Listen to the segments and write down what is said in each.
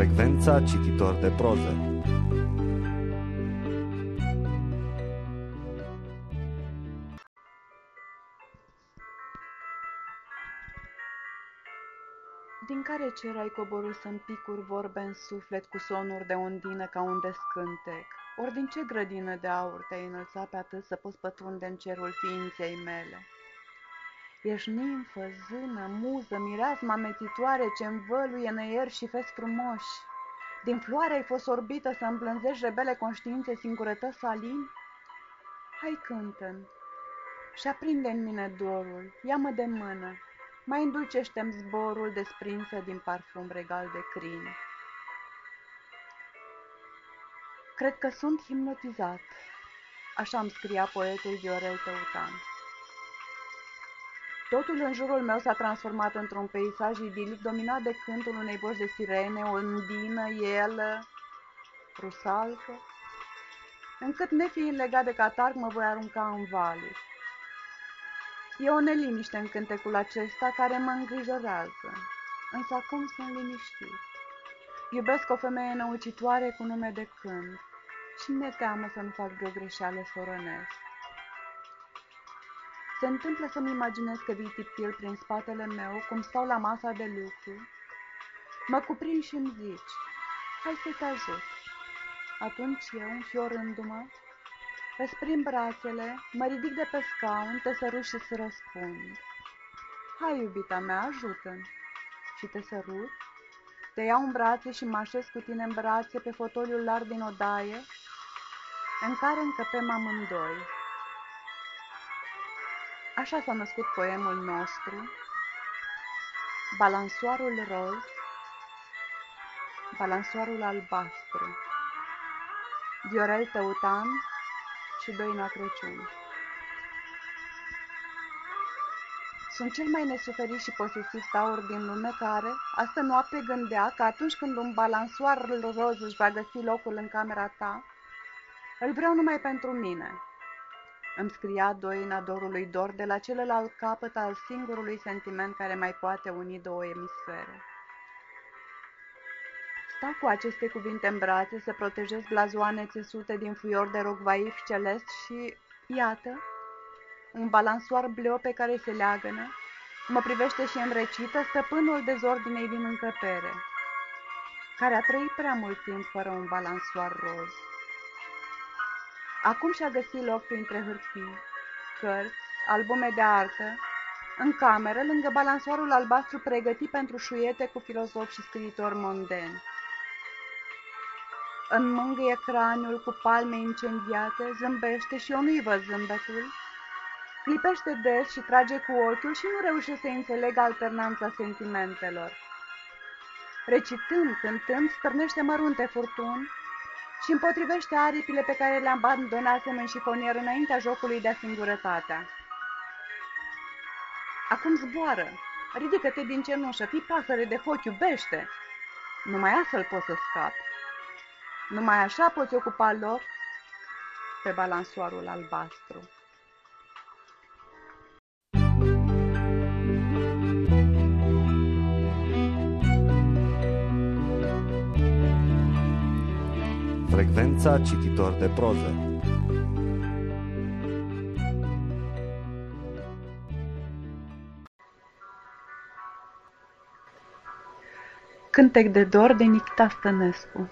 Frecvența cititor de proză Din care cer ai coborât să-mi picuri vorbe în suflet cu sonuri de undină ca un descântec? Ori din ce grădină de aur te-ai înălțat pe atât să poți pătrunde în cerul ființei mele? Ești nimfă, zână, muză, mireasma amețitoare ce învăluie năieri și fes frumoși. Din floare ai fost orbită să îmblânzești rebele conștiințe singurătăți salini? Hai cântă și aprinde în mine dorul, ia-mă de mână, mai îndulcește-mi zborul desprinsă din parfum regal de crin. Cred că sunt hipnotizat, așa îmi scria poetul Viorel Teutan. Totul în jurul meu s-a transformat într-un peisaj idilic dominat de cântul unei voci de sirene, o îndină, elă, rusalcă, încât nefiind legat de catarg mă voi arunca în valuri. E o neliniște în cântecul acesta care mă îngrijorează, însă acum sunt liniștit. Iubesc o femeie năucitoare cu nume de cânt și mi-e teamă să nu fac vreo greșeală să o rănesc. Se întâmplă să-mi imaginez că vii tiptil prin spatele meu, cum stau la masa de lucru. Mă cuprind și îmi zici, hai să te ajut. Atunci eu, înfiorându-mă, îți prind brațele, mă ridic de pe scaun, te sărut și să răspund. Hai, iubita mea, ajută-mi. Și te sărut, te iau în brațe și mă așez cu tine în brațe pe fotoliul larg din odaie, în care încăpem amândoi. Așa s-a născut poemul nostru, Balansoarul roz, Balansoarul albastru, Viorel Teutan și Doina Crăciun. Sunt cel mai nesuferit și posesiv taur din lume care, astă noapte, gândea că atunci când un balansoar roz își va găsi locul în camera ta, îl vreau numai pentru mine, îmi scria doina dorului dor de la celălalt capăt al singurului sentiment care mai poate uni două emisfere. Stau cu aceste cuvinte în brațe să protejez blazoane țesute din fuior de rog vaif celest și, iată, un balansoar bleu pe care se leagănă, mă privește și înrecită stăpânul dezordinei din încăpere, care a trăit prea mult timp fără un balansoar roz. Acum și-a găsit loc printre hârtii, cărți, albume de artă, în cameră, lângă balansoarul albastru pregătit pentru șuiete cu filozofi și scriitori mondeni. Înmângâie craniul cu palme incendiate, zâmbește și eu nu-i văd zâmbetul. Clipește des și trage cu ochiul și nu reușește să înțelegă alternanța sentimentelor. Recitând, cântând, stârnește mărunte furtuni, și împotrivește aripile pe care le-am abandonasem în șifonier înaintea jocului de-a singurătatea. Acum zboară, ridică-te din cenușă, fii pasăre de foc, iubește! Numai astfel poți să scapi. Numai așa poți ocupa loc pe balansoarul albastru. Frecvența cititor de proză Cântec de dor de Nicta Stănescu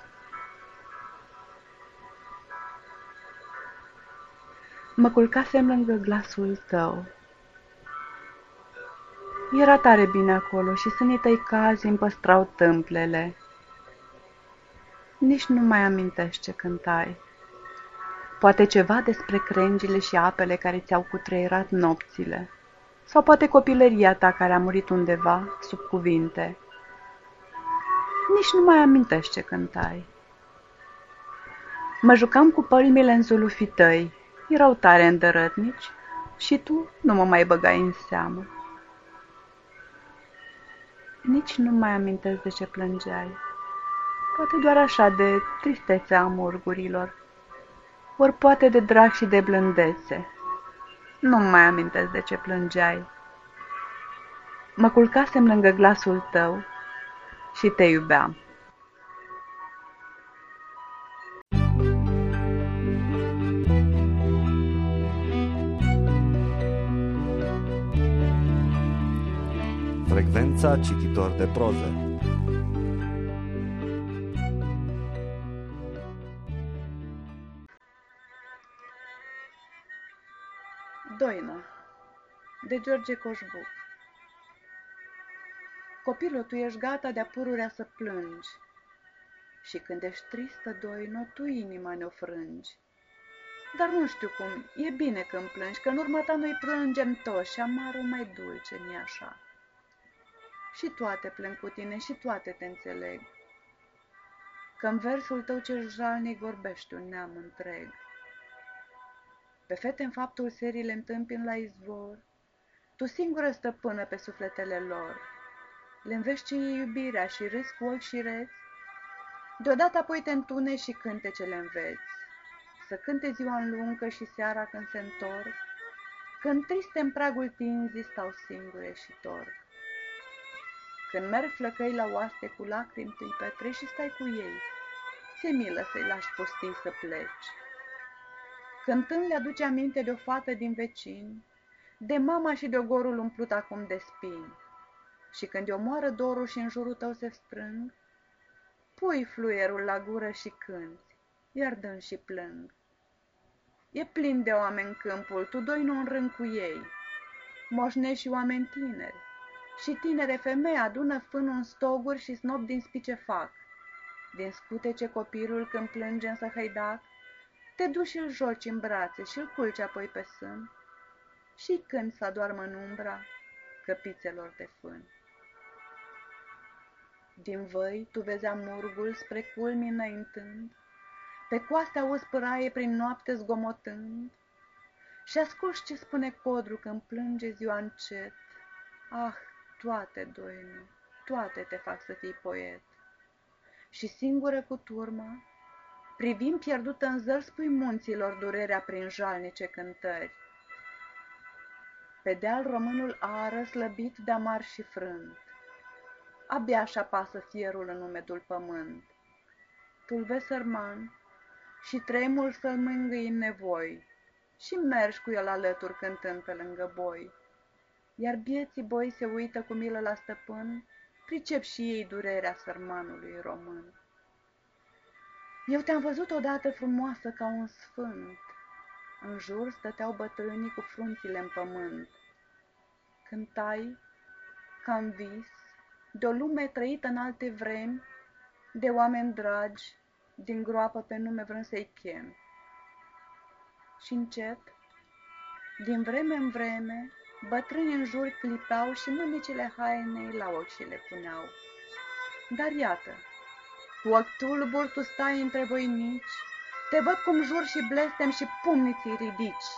Mă culcasem lângă glasul tău. Era tare bine acolo și sânii tăi cazi îmi păstrau tâmplele. Nici nu mai amintești ce cântai. Poate ceva despre crengile și apele care ți-au cutreierat nopțile. Sau poate copilăria ta care a murit undeva, sub cuvinte. Nici nu mai amintești ce cântai. Mă jucam cu pălmile în zulufii tăi, erau tare îndărătnici și tu nu mă mai băgai în seamă. Nici nu mai amintesc de ce plângeai poate doar așa de tristețea amurgurilor, ori poate de drag și de blândețe. nu mai amintesc de ce plângeai. Mă culcasem lângă glasul tău și te iubeam. Frecvența cititor de proză Doina de George Coșbuc Copilul, tu ești gata de-a pururea să plângi Și când ești tristă, Doino, tu inima ne-o frângi dar nu știu cum, e bine când plângi, că în urma ta noi plângem toți și amarul mai dulce, mi așa. Și toate plâng cu tine și toate te înțeleg, că în versul tău ce jalnic vorbești un neam întreg. Pe fete în faptul serii le întâmpin la izvor, tu singură stăpână pe sufletele lor. Le înveți ce e iubirea și râzi cu ochi și reți, deodată apoi te întune și cânte le înveți să cânte ziua lungă și seara când se întorc, când triste în pragul tinzii stau singure și torc. Când merg flăcăi la oaste cu lacrimi tu petreci și stai cu ei, ți milă să-i lași pustii să pleci. Cântând le aduce aminte de o fată din vecin, de mama și de ogorul umplut acum de spini. Și când o moară dorul și în jurul tău se strâng, pui fluierul la gură și cânti, iar dând și plâng. E plin de oameni câmpul, tu doi nu în rând cu ei. Moșnești și oameni tineri. Și tinere femei adună fânul în stoguri și snop din spice fac. Din scutece copilul când plânge să hăidac, te duci și îl joci în brațe și îl culci apoi pe sân. Și când să adormă în umbra căpițelor de fân. Din văi tu vezi amurgul spre culmi înaintând, pe coaste auzi păraie prin noapte zgomotând Și asculți ce spune codru când plânge ziua încet. Ah, toate, doine, toate te fac să fii poet. Și singură cu turma, privind pierdută în zăr, spui munților durerea prin jalnice cântări. Pe deal românul a răslăbit de amar și frânt. Abia așa pasă fierul în umedul pământ. Tu-l vezi sărman, și tremur să-l mângâi în nevoi și mergi cu el alături cântând pe lângă boi. Iar bieții boi se uită cu milă la stăpân, pricep și ei durerea sărmanului român. Eu te-am văzut odată frumoasă ca un sfânt, în jur stăteau bătrânii cu frunțile în pământ. Cântai, ca în vis, de o lume trăită în alte vremi, de oameni dragi, din groapă pe nume vrând să-i chem. Și încet, din vreme în vreme, bătrâni în jur clipeau și mânicile hainei la ochi și le puneau. Dar iată, cu ochi tulbur tu stai între voinici, te văd cum jur și blestem și pumniții ridici.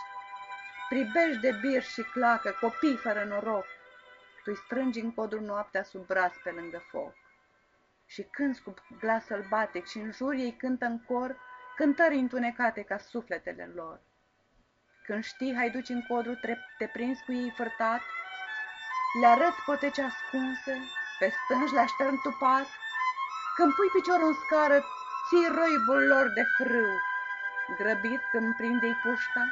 Pribești de bir și clacă, copii fără noroc, tu-i strângi în codru noaptea sub braț pe lângă foc și cânți cu glas sălbatic și în jur ei cântă în cor cântări întunecate ca sufletele lor. Când știi haiduci în codru, te prinzi cu ei fărtat, le arăți poteci ascunse, pe stângi le aștern tupat, când pui piciorul în scară, ții roibul lor de frâu, grăbit când prinde-i pușta,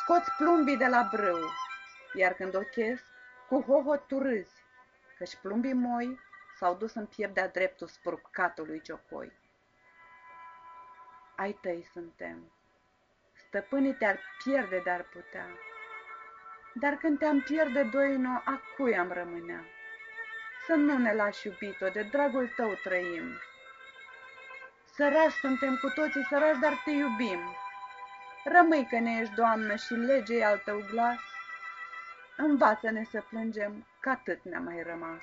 scoți plumbii de la brâu, iar când ochesc, cu hohot tu râzi, căci plumbii moi s-au dus în piept de-a dreptul spurcatului ciocoi. Ai tăi suntem. Stăpânii te-ar pierde de-ar putea. Dar când te-am pierde, Doino, a cui am rămânea? Să nu ne lași iubito, de dragul tău trăim. Sărași suntem cu toții sărași, dar te iubim. Rămâi că ne ești, Doamnă, și lege al tău glas. Învață-ne să plângem, că atât ne-a mai rămas.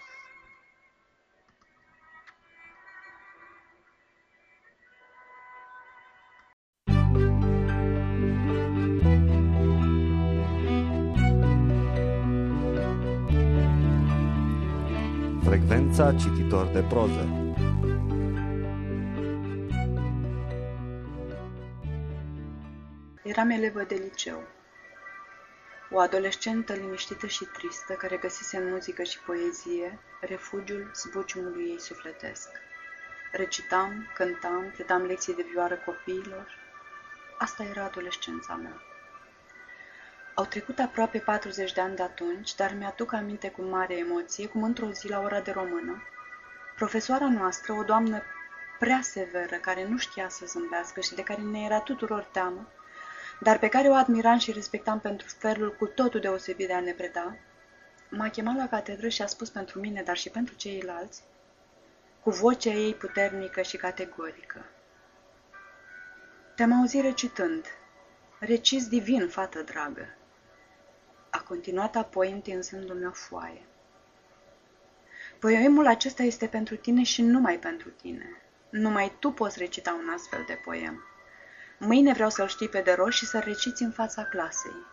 Frecvența cititor de proză Eram elevă de liceu. O adolescentă liniștită și tristă, care găsise în muzică și poezie refugiul zbuciumului ei sufletesc. Recitam, cântam, predam lecții de vioară copiilor. Asta era adolescența mea. Au trecut aproape 40 de ani de atunci, dar mi-aduc aminte cu mare emoție cum într-o zi la ora de română, profesoara noastră, o doamnă prea severă, care nu știa să zâmbească și de care ne era tuturor teamă, dar pe care o admiram și respectam pentru felul cu totul deosebit de a ne preda, m-a chemat la catedră și a spus pentru mine, dar și pentru ceilalți, cu vocea ei puternică și categorică. Te-am auzit recitând, recis divin, fată dragă. A continuat apoi întinzându-mi o foaie. Poemul acesta este pentru tine și numai pentru tine. Numai tu poți recita un astfel de poem. Mâine vreau să-l știi pe de rost și să-l reciți în fața clasei.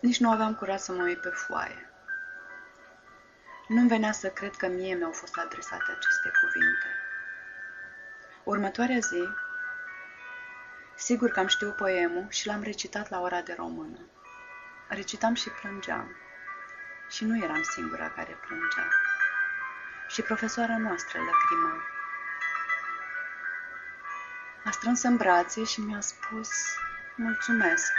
Nici nu aveam curaj să mă uit pe foaie. Nu-mi venea să cred că mie mi-au fost adresate aceste cuvinte. Următoarea zi, sigur că am știut poemul și l-am recitat la ora de română. Recitam și plângeam. Și nu eram singura care plângea. Și profesoara noastră lăcrima. A strâns în brațe și mi-a spus mulțumesc.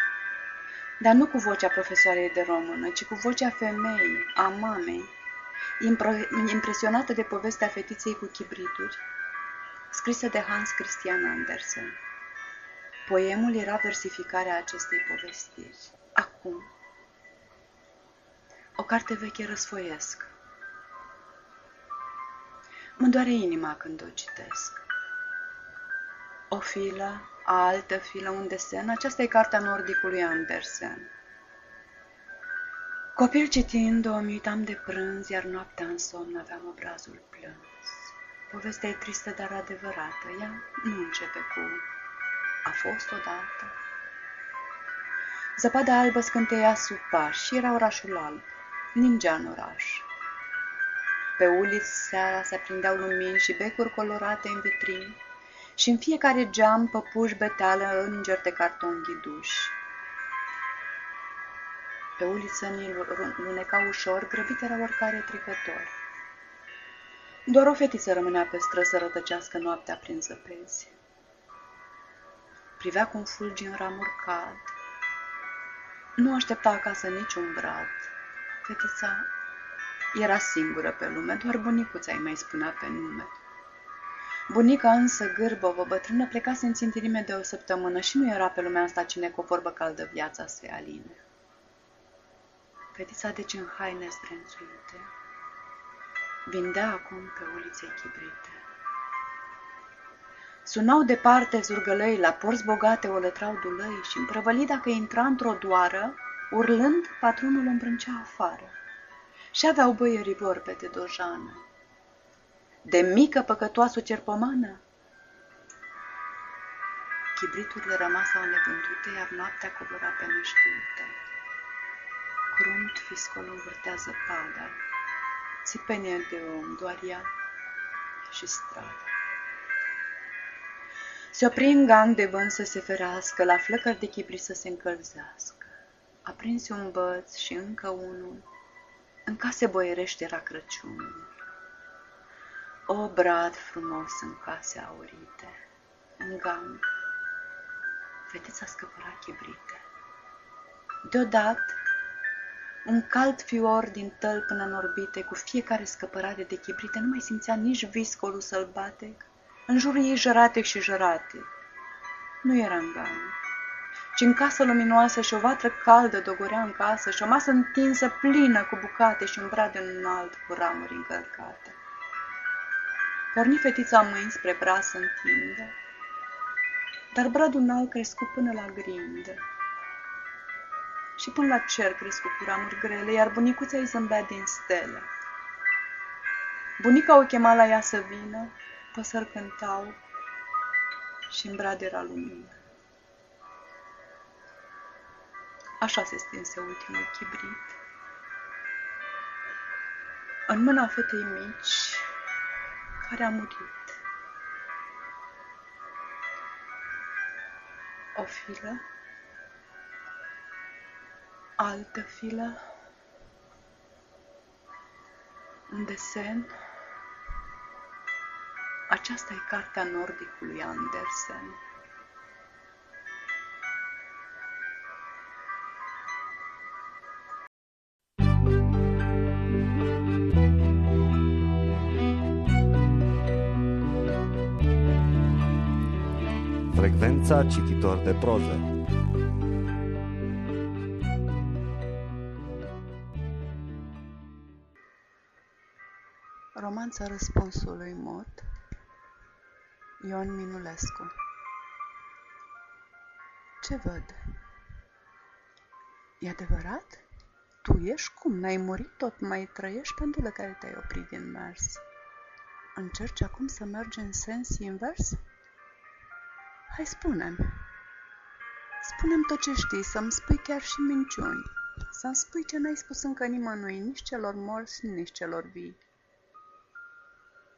Dar nu cu vocea profesoarei de română, ci cu vocea femeii, a mamei, impresionată de povestea fetiței cu chibrituri, scrisă de Hans Christian Andersen. Poemul era versificarea acestei povestiri. Acum, o carte veche răsfoiesc. Mă doare inima când o citesc. O filă, a altă filă, un desen, aceasta e cartea nordicului Andersen. Copil citind, o uitam de prânz, iar noaptea în somn aveam obrazul plâns. Povestea e tristă, dar adevărată. Ea nu începe cu a fost odată. Zăpada albă scânteia sub pași și era orașul alb. Ningea în oraș. Pe uliți seara se aprindeau lumini și becuri colorate în vitrini și în fiecare geam păpuși beteală îngeri de carton ghiduși. Pe uliță ni luneca ușor, grăbit era oricare trecător. Doar o fetiță rămânea pe stră să rătăcească noaptea prin zăpezi. Privea cum fulgi în ramuri cad. Nu aștepta acasă niciun brad. Fetița era singură pe lume, doar bunicuța îi mai spunea pe nume. Bunica însă, gârbovă, bătrână, plecase în țintirime de o săptămână și nu era pe lumea asta cine cu o vorbă caldă viața se aline. Fetița deci în haine zdrențuite, vindea acum pe ulițe chibrite. Sunau departe zurgălăi, la porți bogate o lătrau dulăi și împrăvălit dacă intra într-o doară, urlând, patronul îmbrâncea afară. Și aveau băierii vorbe de dojană. De mică păcătoasă cerpomană? Chibriturile rămasau nevândute, iar noaptea cobora pe neștiute. Crunt fiscolul vârtea zăpada, țipenie de om, doar ea și strada. Se opri în gang de vânt să se ferească, la flăcări de chibri să se încălzească. Aprinse un băț și încă unul, în case boierește era Crăciunul. O brad frumos în case aurite, în gang, fetița scăpăra chibrite. Deodată, un cald fior din tăl până în orbite, cu fiecare scăpărare de chibrite, nu mai simțea nici viscolul sălbatec, în jurul ei jărate și jărate. Nu era în gang, ci în casă luminoasă și o vatră caldă dogorea în casă și o masă întinsă plină cu bucate și un brad înalt cu ramuri încărcate. Porni fetița mâini spre bra să întindă, dar bradul înalt crescut până la grindă și până la cer crescut cu ramuri grele, iar bunicuța îi zâmbea din stele. Bunica o chema la ea să vină, păsări cântau și în brad era lumină. Așa se stinse ultimul chibrit. În mâna fetei mici, care a murit. O filă, altă filă, un desen. Aceasta e cartea nordicului Andersen. Frecvența cititor de proză Romanța răspunsului mort. Ion Minulescu Ce văd? E adevărat? Tu ești cum? N-ai murit? Tot mai trăiești pendule care te-ai oprit din mers. Încerci acum să mergi în sens invers? Hai, spunem. Spunem tot ce știi, să-mi spui chiar și minciuni. Să-mi spui ce n-ai spus încă nimănui, nici celor morți, nici celor vii.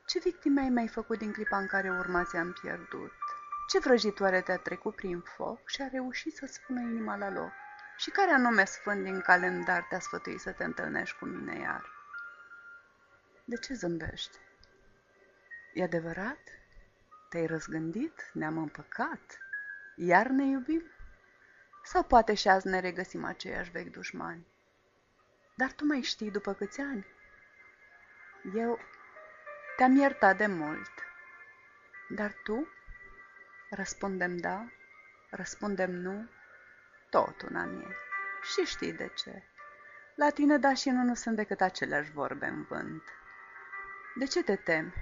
Ce victime ai mai făcut din clipa în care urma ți-am pierdut? Ce vrăjitoare te-a trecut prin foc și a reușit să-ți pună inima la loc? Și care anume sfânt din calendar te-a sfătuit să te întâlnești cu mine iar? De ce zâmbești? E adevărat? Te-ai răzgândit? Ne-am împăcat? Iar ne iubim? Sau poate și azi ne regăsim aceiași vechi dușmani? Dar tu mai știi după câți ani? Eu te-am iertat de mult. Dar tu? Răspundem da, răspundem nu, tot una mie. Și știi de ce. La tine da și nu, nu sunt decât aceleași vorbe în vânt. De ce te temi?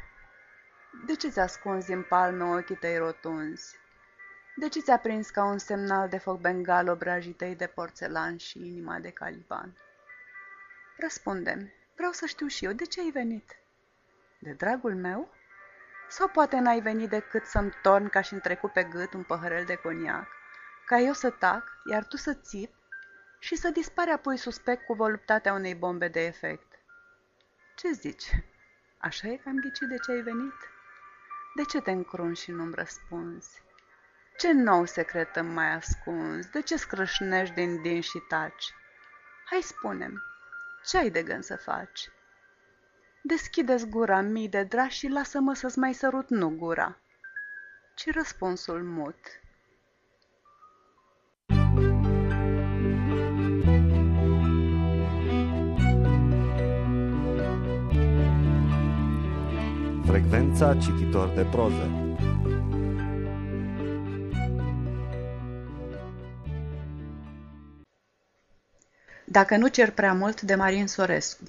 De ce ți ascunzi în palme ochii tăi rotunzi? De ce ți-a prins ca un semnal de foc bengal obrajii tăi de porțelan și inima de caliban? Răspundem, vreau să știu și eu, de ce ai venit? De dragul meu? Sau poate n-ai venit decât să-mi torn ca și-mi trecut pe gât un păhărel de coniac, ca eu să tac, iar tu să țip și să dispare apoi suspect cu voluptatea unei bombe de efect. Ce zici? Așa e că am ghicit de ce ai venit? De ce te încrunși și nu-mi răspunzi? Ce nou secret îmi mai ascunzi? De ce scrâșnești din din și taci? Hai spunem, ce ai de gând să faci? Deschide-ți gura mii de dragi și lasă-mă să-ți mai sărut nu gura, ci răspunsul mut. Frecvența cititor de proză. Dacă nu cer prea mult de Marin Sorescu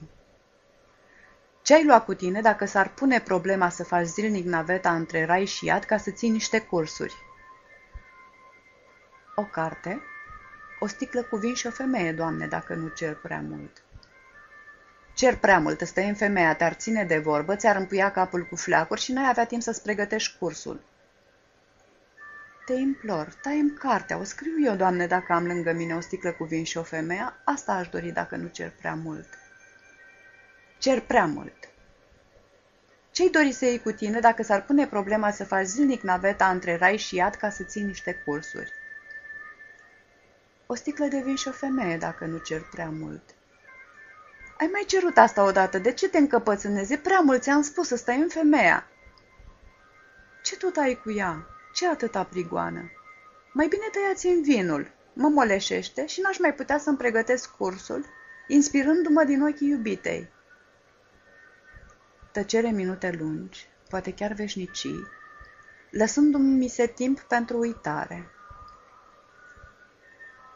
ce ai luat cu tine dacă s-ar pune problema să faci zilnic naveta între rai și iad ca să ții niște cursuri? O carte, o sticlă cu vin și o femeie, doamne, dacă nu cer prea mult. Cer prea mult, stai în femeia, te-ar ține de vorbă, ți-ar împuia capul cu fleacuri și n-ai avea timp să-ți pregătești cursul. Te implor, tai cartea, o scriu eu, doamne, dacă am lângă mine o sticlă cu vin și o femeie, asta aș dori dacă nu cer prea mult. Cer prea mult. Ce-ai dori să iei cu tine dacă s-ar pune problema să faci zilnic naveta între rai și iad ca să ții niște cursuri? O sticlă de vin și o femeie, dacă nu cer prea mult. Ai mai cerut asta odată, de ce te încăpățânezi? Prea mult ți-am spus să stai în femeia. Ce tot ai cu ea? Ce atâta prigoană? Mai bine tăiați în vinul. Mă moleșește și n-aș mai putea să-mi pregătesc cursul, inspirându-mă din ochii iubitei. Tăcere minute lungi, poate chiar veșnicii, lăsându-mi se timp pentru uitare.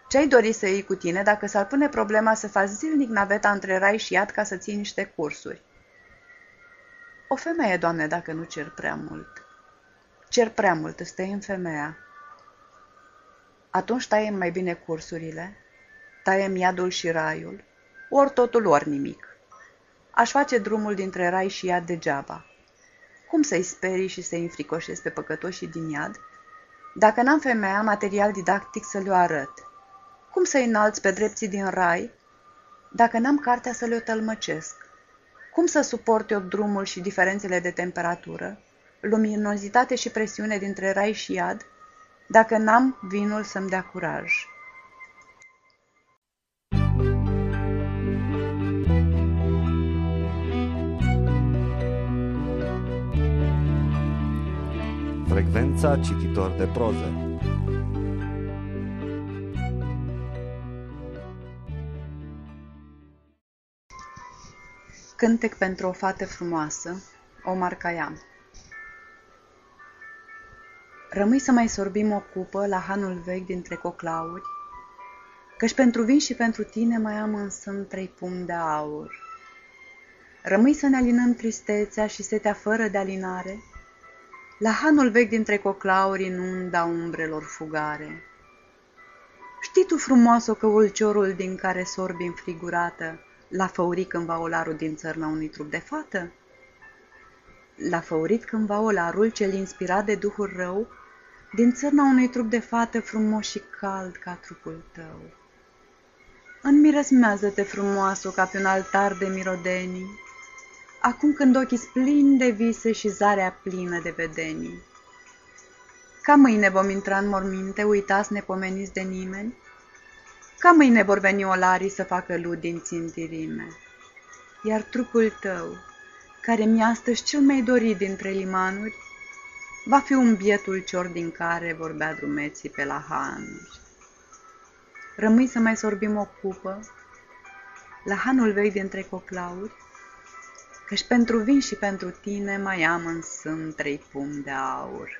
Ce-ai dori să iei cu tine dacă s-ar pune problema să faci zilnic naveta între rai și iad ca să ții niște cursuri? O femeie, doamne, dacă nu cer prea mult. Cer prea mult, stai în femeia. Atunci taiem mai bine cursurile, taiem iadul și raiul, ori totul, ori nimic. Aș face drumul dintre rai și iad degeaba. Cum să-i sperii și să-i înfricoșezi pe păcătoșii din iad, dacă n-am femeia material didactic să le arăt? Cum să-i înalți pe drepții din rai, dacă n-am cartea să le-o tălmăcesc? Cum să suport eu drumul și diferențele de temperatură, luminozitate și presiune dintre rai și iad, dacă n-am vinul să-mi dea curaj? Frecvența cititor de proză Cântec pentru o fată frumoasă, Omar Khayyam Rămâi să mai sorbim o cupă la hanul vechi dintre coclauri, Căci pentru vin și pentru tine mai am în sân trei pumni de aur. Rămâi să ne alinăm tristețea și setea fără de alinare, La hanul vechi dintre coclauri în unda umbrelor fugare. Știi tu frumoasă că ulciorul din care sorbi înfrigurată, L-a făurit cândva olarul din țărna unui trup de fată? L-a făurit cândva olarul cel inspirat de duhul rău, din țărna unui trup de fată frumos și cald ca trupul tău. Înmiresmează-te frumoasă ca pe un altar de mirodenii, Acum când ochii plini de vise și zarea plină de vedenii. Ca mâine vom intra în morminte, uitați nepomeniți de nimeni, Ca mâine vor veni olarii să facă lud din țintirime. Iar trupul tău, care mi astăzi cel mai dorit dintre limanuri, Va fi un bietul cior din care vorbea drumeții pe la hanuri. Rămâi să mai sorbim o cupă la hanul vechi dintre coclauri, Căci pentru vin și pentru tine mai am în sân trei pumni de aur.